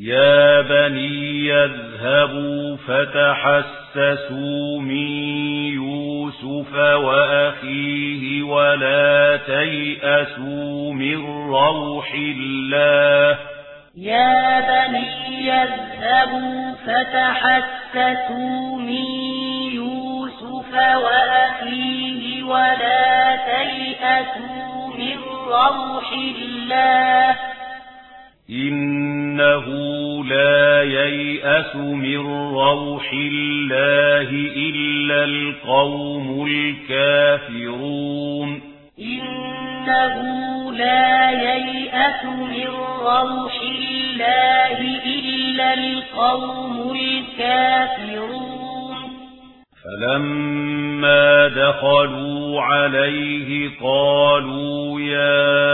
يا بني اذهبوا فتحسسوا من يوسف وأخيه ولا تيأسوا من روح الله يا بني اذهبوا فتحسسوا من يوسف وأخيه ولا تيأسوا من روح الله إنه لا ييأس من روح الله إلا القوم الكافرون إنه لا ييأس من روح الله إلا القوم الكافرون فلما دخلوا عليه قالوا يا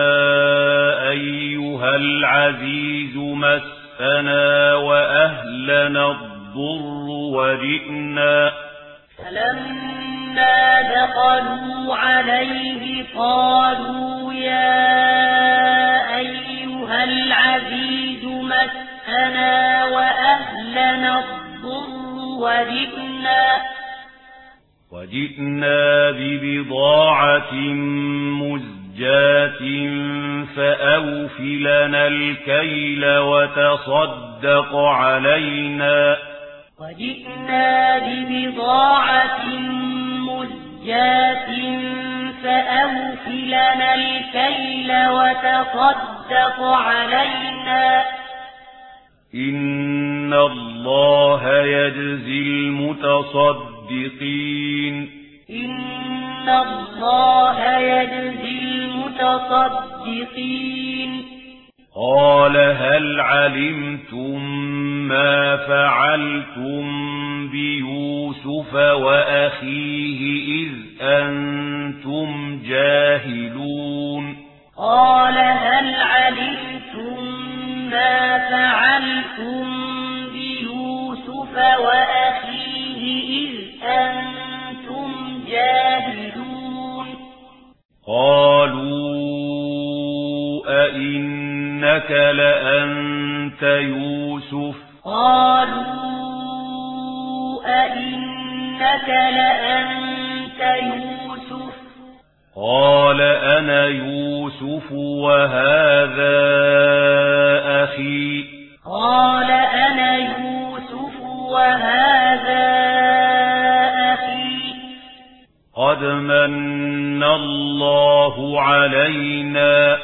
أيها العزيز مسنا وأهلنا الضر وجئنا فلما دخلوا عليه قالوا يا أيها العزيز مسنا وأهلنا الضر وجئنا وجئنا ببضاعة مزدنا حجات فأوفي لنا الكيل وتصدق علينا. وجئنا ببضاعة مزجات فأوفي لنا الكيل وتصدق علينا. إن الله يجزي المتصدقين. إن الله يجزي متصدقين. قال هل علمتم ما فعلتم بيوسف وأخيه إذ أنتم جاهلون؟ قال هل علمتم ما فعلتم بيوسف وأخيه إذ أنتم جاهلون؟ قالوا إِنَّكَ لَأَنْتَ يُوسُفُ قَالُوا أَإِنَّكَ لَأَنْتَ يُوسُفُ قَالَ أَنَا يُوسُفُ وَهَذَا أَخِي قَالَ أَنَا يُوسُفُ وَهَذَا أَخِي قَدْ مَنَّ اللَّهُ عَلَيْنَا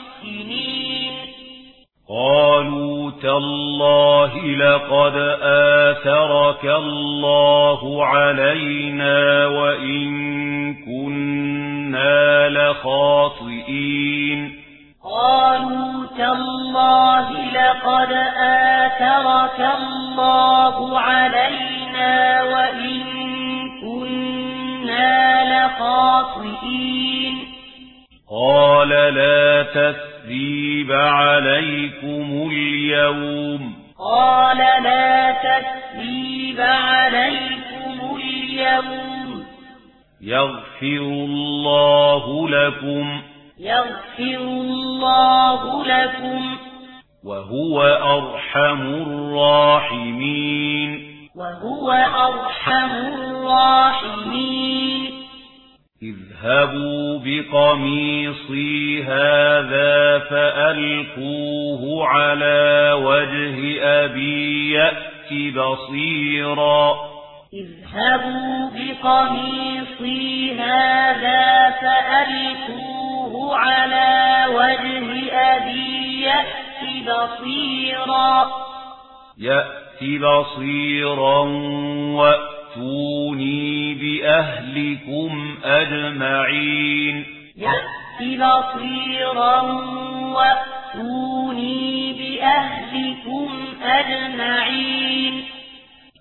قالوا تالله لقد آثرك الله علينا وإن كنا لخاطئين. قالوا تالله لقد آثرك الله علينا وإن كنا لخاطئين. يغفر الله لكم يغفر الله لكم وهو أرحم الراحمين وهو أرحم الراحمين اذهبوا بقميصي هذا فألقوه على وجه أبي يأتي بصيراً اذهبوا بقميصي هذا فألقوه على وجه أبي يأتي بصيرا. يأتي بصيرا وأتوني بأهلكم أجمعين. يأتي بصيرا وأتوني بأهلكم أجمعين.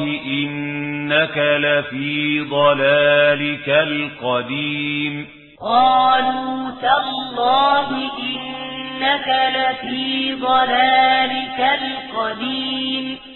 الله إنك لفي ضلالك القديم. قالوا تالله إنك لفي ضلالك القديم.